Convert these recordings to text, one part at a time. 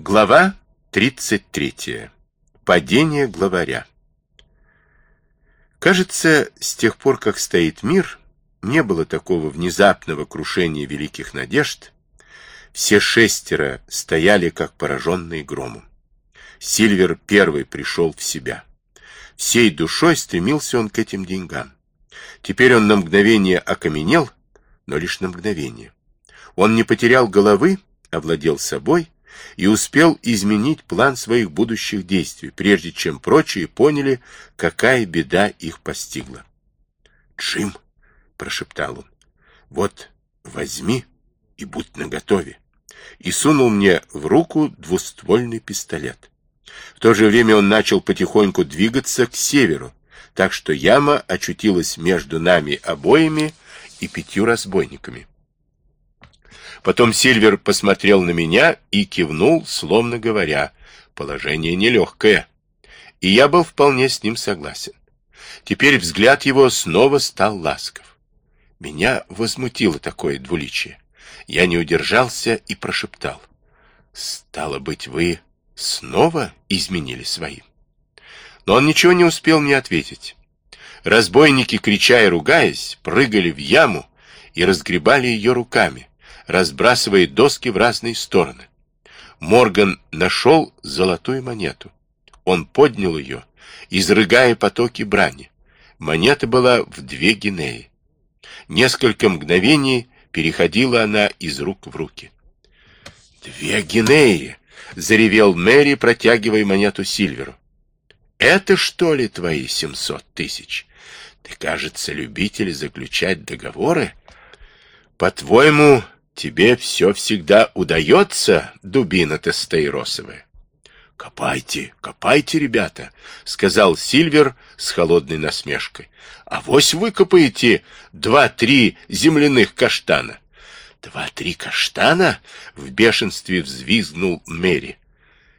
Глава 33. Падение главаря. Кажется, с тех пор, как стоит мир, не было такого внезапного крушения великих надежд. Все шестеро стояли, как пораженные громом. Сильвер первый пришел в себя. Всей душой стремился он к этим деньгам. Теперь он на мгновение окаменел, но лишь на мгновение. Он не потерял головы, овладел собой и успел изменить план своих будущих действий, прежде чем прочие поняли, какая беда их постигла. «Джим!» — прошептал он. «Вот, возьми и будь наготове!» И сунул мне в руку двуствольный пистолет. В то же время он начал потихоньку двигаться к северу, так что яма очутилась между нами обоими и пятью разбойниками. Потом Сильвер посмотрел на меня и кивнул, словно говоря, положение нелегкое. И я был вполне с ним согласен. Теперь взгляд его снова стал ласков. Меня возмутило такое двуличие. Я не удержался и прошептал. «Стало быть, вы снова изменили своим?» Но он ничего не успел мне ответить. Разбойники, крича и ругаясь, прыгали в яму и разгребали ее руками, разбрасывая доски в разные стороны. Морган нашел золотую монету. Он поднял ее, изрыгая потоки брани. Монета была в две гинеи. Несколько мгновений переходила она из рук в руки. «Две гинеи!» — заревел Мэри, протягивая монету Сильверу. «Это что ли твои семьсот тысяч? Ты, кажется, любитель заключать договоры? По-твоему, Тебе все всегда удается, дубина тестейросовая. Копайте, копайте, ребята, сказал Сильвер с холодной насмешкой. А вось выкопаете два-три земляных каштана. Два-три каштана? В бешенстве взвизгнул Мэри.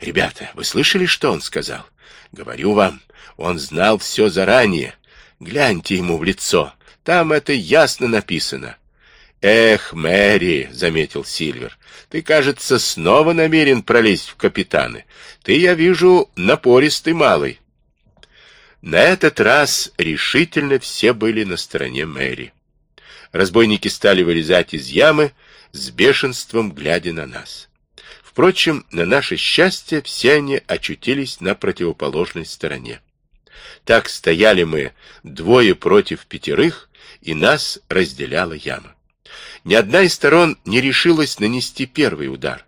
Ребята, вы слышали, что он сказал? Говорю вам, он знал все заранее. Гляньте ему в лицо. Там это ясно написано. «Эх, Мэри», — заметил Сильвер, — «ты, кажется, снова намерен пролезть в капитаны. Ты, я вижу, напористый малый». На этот раз решительно все были на стороне Мэри. Разбойники стали вылезать из ямы с бешенством, глядя на нас. Впрочем, на наше счастье, все они очутились на противоположной стороне. Так стояли мы двое против пятерых, и нас разделяла яма. Ни одна из сторон не решилась нанести первый удар.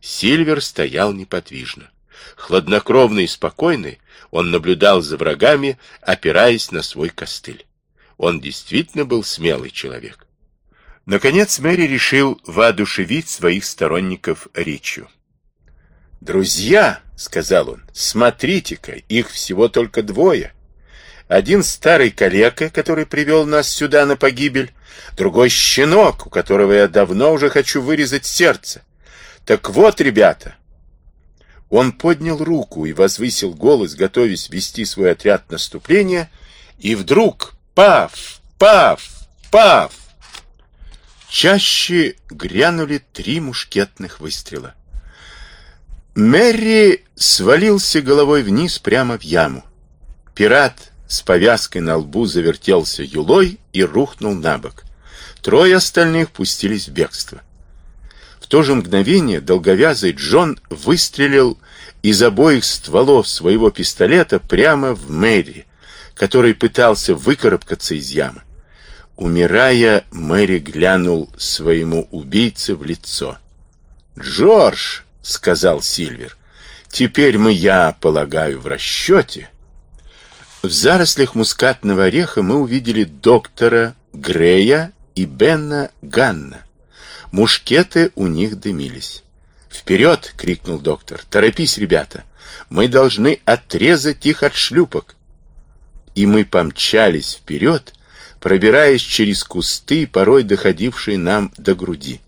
Сильвер стоял неподвижно. Хладнокровный и спокойный, он наблюдал за врагами, опираясь на свой костыль. Он действительно был смелый человек. Наконец Мэри решил воодушевить своих сторонников речью. «Друзья!» — сказал он. «Смотрите-ка, их всего только двое. Один старый калека, который привел нас сюда на погибель, другой щенок, у которого я давно уже хочу вырезать сердце. Так вот, ребята!» Он поднял руку и возвысил голос, готовясь вести свой отряд наступления, и вдруг пав, пав, пав! Чаще грянули три мушкетных выстрела. Мэри свалился головой вниз прямо в яму. Пират с повязкой на лбу завертелся юлой и рухнул на бок. Трое остальных пустились в бегство. В то же мгновение долговязый Джон выстрелил из обоих стволов своего пистолета прямо в Мэри, который пытался выкарабкаться из ямы. Умирая, Мэри глянул своему убийце в лицо. «Джордж!» — сказал Сильвер. «Теперь мы, я полагаю, в расчете». В зарослях мускатного ореха мы увидели доктора Грея и Бенна Ганна. Мушкеты у них дымились. «Вперед!» — крикнул доктор. «Торопись, ребята! Мы должны отрезать их от шлюпок!» И мы помчались вперед, пробираясь через кусты, порой доходившие нам до груди.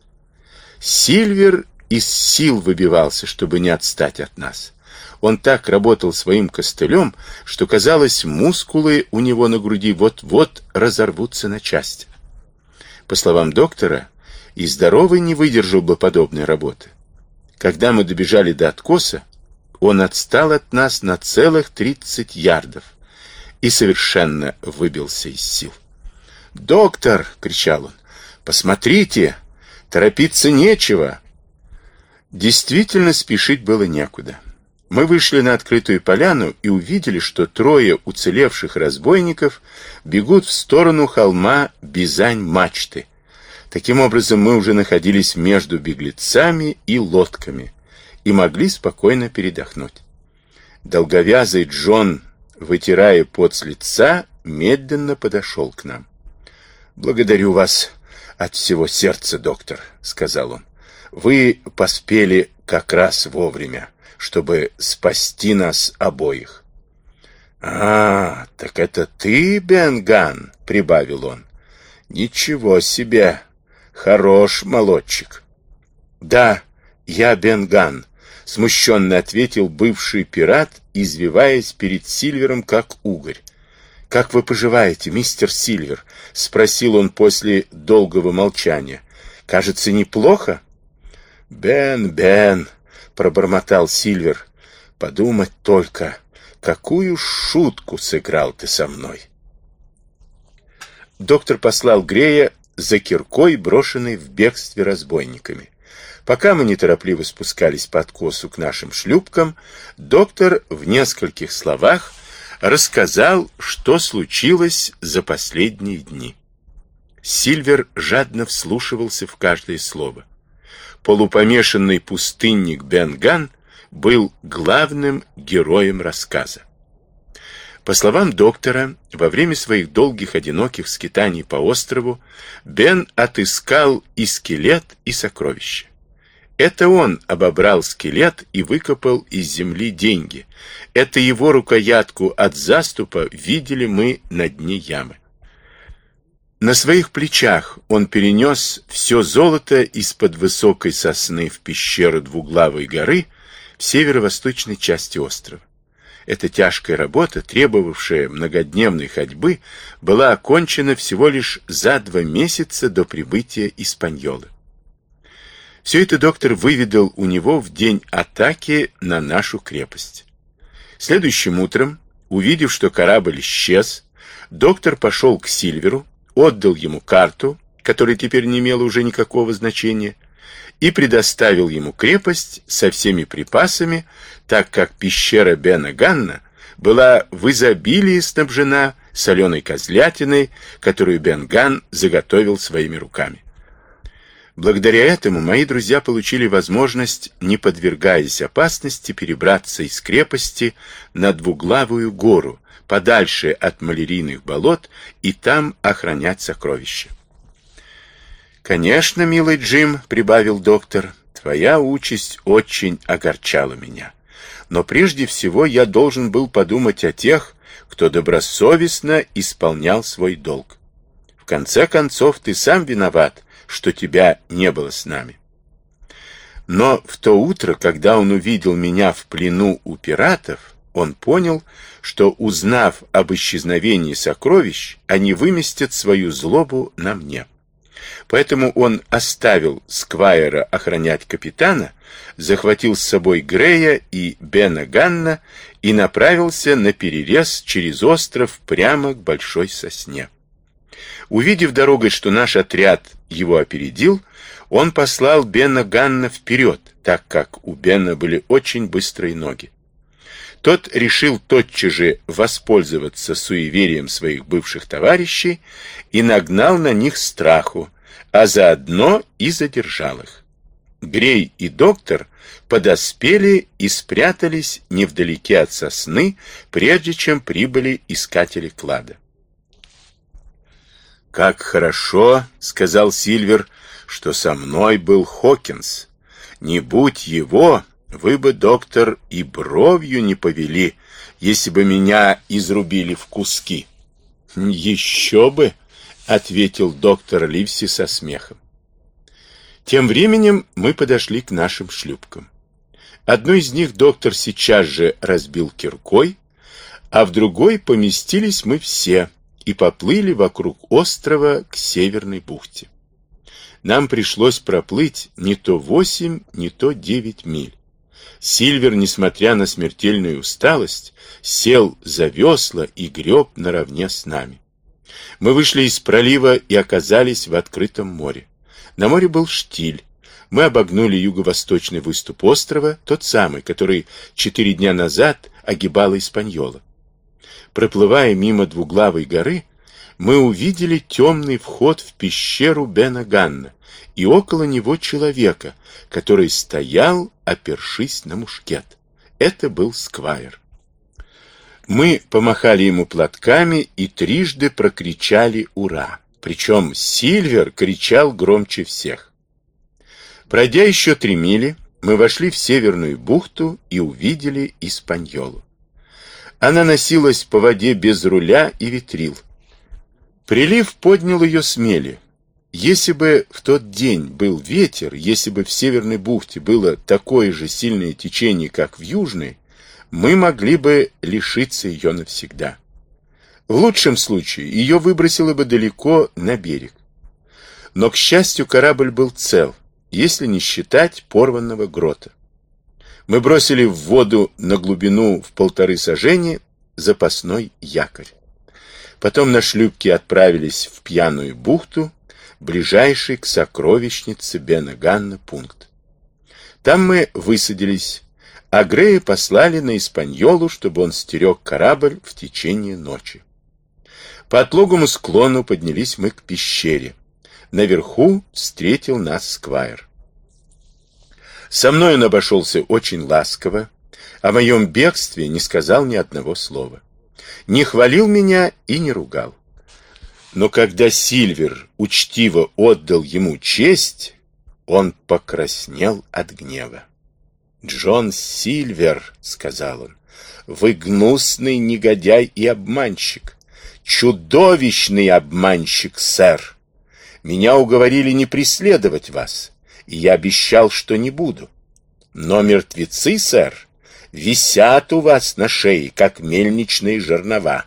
Сильвер из сил выбивался, чтобы не отстать от нас. Он так работал своим костылем, что, казалось, мускулы у него на груди вот-вот разорвутся на части. По словам доктора, и здоровый не выдержал бы подобной работы. Когда мы добежали до откоса, он отстал от нас на целых 30 ярдов и совершенно выбился из сил. «Доктор!» — кричал он. «Посмотрите! Торопиться нечего!» Действительно, спешить было некуда. Мы вышли на открытую поляну и увидели, что трое уцелевших разбойников бегут в сторону холма Бизань-мачты. Таким образом, мы уже находились между беглецами и лодками и могли спокойно передохнуть. Долговязый Джон, вытирая пот с лица, медленно подошел к нам. «Благодарю вас от всего сердца, доктор», — сказал он. «Вы поспели как раз вовремя, чтобы спасти нас обоих». «А, так это ты, Бенган?» — прибавил он. «Ничего себе! Хорош молодчик!» «Да, я Бенган», — смущенно ответил бывший пират, извиваясь перед Сильвером, как угорь. «Как вы поживаете, мистер Сильвер?» — спросил он после долгого молчания. «Кажется, неплохо?» «Бен, Бен!» — пробормотал Сильвер. «Подумать только, какую шутку сыграл ты со мной!» Доктор послал Грея за киркой, брошенной в бегстве разбойниками. Пока мы неторопливо спускались по откосу к нашим шлюпкам, доктор в нескольких словах рассказал, что случилось за последние дни. Сильвер жадно вслушивался в каждое слово. Полупомешанный пустынник Бенган был главным героем рассказа. По словам доктора, во время своих долгих одиноких скитаний по острову Бен отыскал и скелет, и сокровища. Это он обобрал скелет и выкопал из земли деньги. Это его рукоятку от заступа видели мы на дне ямы. На своих плечах он перенес все золото из-под высокой сосны в пещеру двуглавой горы в северо-восточной части острова. Эта тяжкая работа, требовавшая многодневной ходьбы, была окончена всего лишь за два месяца до прибытия Испаньолы. Все это доктор выведал у него в день атаки на нашу крепость. Следующим утром, увидев, что корабль исчез, доктор пошел к Сильверу, отдал ему карту, которая теперь не имела уже никакого значения, и предоставил ему крепость со всеми припасами, так как пещера Бена Ганна была в изобилии снабжена соленой козлятиной, которую Бен Ган заготовил своими руками. Благодаря этому мои друзья получили возможность, не подвергаясь опасности, перебраться из крепости на двуглавую гору, подальше от малярийных болот, и там охранять сокровища. «Конечно, милый Джим», — прибавил доктор, — «твоя участь очень огорчала меня. Но прежде всего я должен был подумать о тех, кто добросовестно исполнял свой долг. В конце концов, ты сам виноват, что тебя не было с нами. Но в то утро, когда он увидел меня в плену у пиратов, он понял, что, узнав об исчезновении сокровищ, они выместят свою злобу на мне. Поэтому он оставил Сквайра охранять капитана, захватил с собой Грея и Бена Ганна и направился на перерез через остров прямо к большой сосне. Увидев дорогой, что наш отряд его опередил, он послал Бена Ганна вперед, так как у Бена были очень быстрые ноги. Тот решил тотчас же воспользоваться суеверием своих бывших товарищей и нагнал на них страху, а заодно и задержал их. Грей и доктор подоспели и спрятались невдалеке от сосны, прежде чем прибыли искатели клада. «Как хорошо, — сказал Сильвер, — что со мной был Хокинс. Не будь его, вы бы, доктор, и бровью не повели, если бы меня изрубили в куски». «Еще бы!» — ответил доктор Ливси со смехом. Тем временем мы подошли к нашим шлюпкам. Одну из них доктор сейчас же разбил киркой, а в другой поместились мы все — и поплыли вокруг острова к северной бухте. нам пришлось проплыть не то восемь, не то девять миль. Сильвер, несмотря на смертельную усталость, сел за весла и греб наравне с нами. Мы вышли из пролива и оказались в открытом море. На море был штиль. Мы обогнули юго-восточный выступ острова, тот самый, который четыре дня назад огибала Испаньола. Проплывая мимо двуглавой горы, мы увидели темный вход в пещеру Бена Ганна и около него человека, который стоял, опершись на мушкет. Это был Сквайр. Мы помахали ему платками и трижды прокричали «Ура!». Причем Сильвер кричал громче всех. Пройдя еще три мили, мы вошли в Северную бухту и увидели Испаньолу. Она носилась по воде без руля и ветрил. Прилив поднял ее с. Если бы в тот день был ветер, если бы в Северной бухте было такое же сильное течение, как в Южной, мы могли бы лишиться ее навсегда. В лучшем случае ее выбросило бы далеко на берег. Но, к счастью, корабль был цел, если не считать порванного грота. Мы бросили в воду на глубину в полторы сажени запасной якорь. Потом на шлюпке отправились в пьяную бухту, ближайший к сокровищнице Бена Ганна пункт. Там мы высадились, а Грея послали на Испаньолу, чтобы он стерег корабль в течение ночи. По отлогому склону поднялись мы к пещере. Наверху встретил нас Сквайр. Со мной он обошелся очень ласково, о моем бегстве не сказал ни одного слова. Не хвалил меня и не ругал. Но когда Сильвер учтиво отдал ему честь, он покраснел от гнева. «Джон Сильвер», — сказал он, — «вы гнусный негодяй и обманщик, чудовищный обманщик, сэр. Меня уговорили не преследовать вас, и я обещал, что не буду. Но мертвецы, сэр, висят у вас на шее, как мельничные жернова».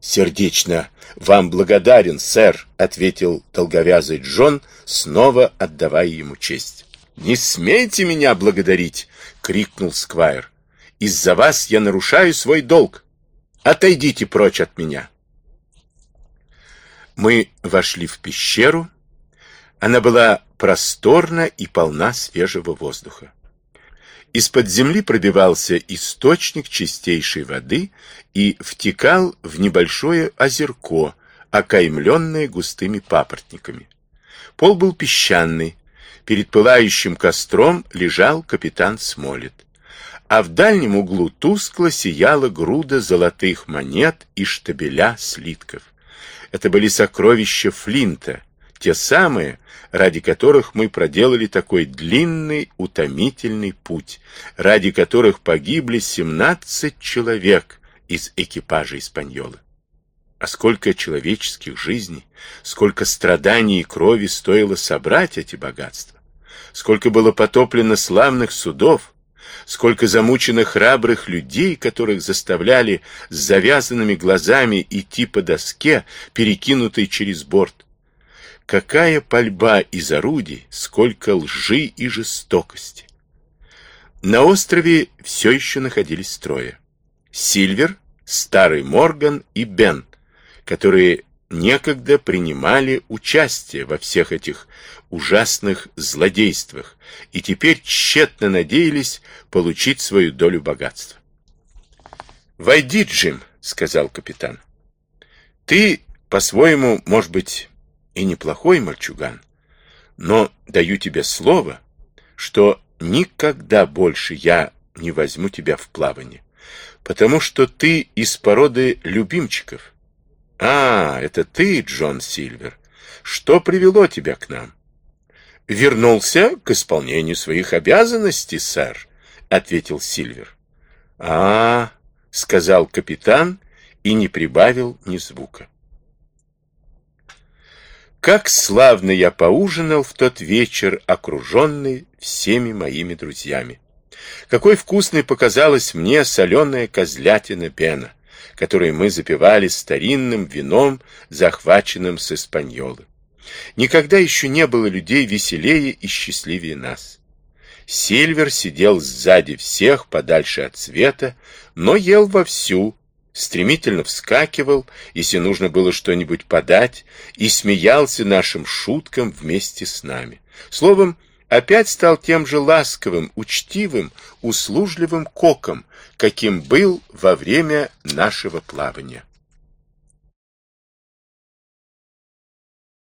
«Сердечно вам благодарен, сэр», — ответил долговязый Джон, снова отдавая ему честь. «Не смейте меня благодарить!» — крикнул Сквайр. «Из-за вас я нарушаю свой долг. Отойдите прочь от меня!» Мы вошли в пещеру. Она была просторна и полна свежего воздуха. Из-под земли пробивался источник чистейшей воды и втекал в небольшое озерко, окаймленное густыми папоротниками. Пол был песчаный, Перед пылающим костром лежал капитан Смолет. А в дальнем углу тускло сияла груда золотых монет и штабеля слитков. Это были сокровища Флинта, те самые, ради которых мы проделали такой длинный, утомительный путь, ради которых погибли 17 человек из экипажа Испаньолы. А сколько человеческих жизней, сколько страданий и крови стоило собрать эти богатства сколько было потоплено славных судов, сколько замучено храбрых людей, которых заставляли с завязанными глазами идти по доске, перекинутой через борт. Какая пальба из орудий, сколько лжи и жестокости. На острове все еще находились трое. Сильвер, Старый Морган и Бен, которые некогда принимали участие во всех этих ужасных злодействах и теперь тщетно надеялись получить свою долю богатства. «Войди, Джим», — сказал капитан. «Ты, по-своему, может быть, и неплохой мальчуган, но даю тебе слово, что никогда больше я не возьму тебя в плавание, потому что ты из породы любимчиков» «А, это ты, Джон Сильвер. Что привело тебя к нам?» «Вернулся к исполнению своих обязанностей, сэр», — ответил Сильвер. «А, — сказал капитан и не прибавил ни звука. Как славно я поужинал в тот вечер, окруженный всеми моими друзьями. Какой вкусной показалась мне соленая козлятина пена который мы запивали старинным вином, захваченным с Испаньолы. Никогда еще не было людей веселее и счастливее нас. Сильвер сидел сзади всех, подальше от света, но ел вовсю, стремительно вскакивал, если нужно было что-нибудь подать, и смеялся нашим шуткам вместе с нами. Словом, опять стал тем же ласковым, учтивым, услужливым коком, каким был во время нашего плавания.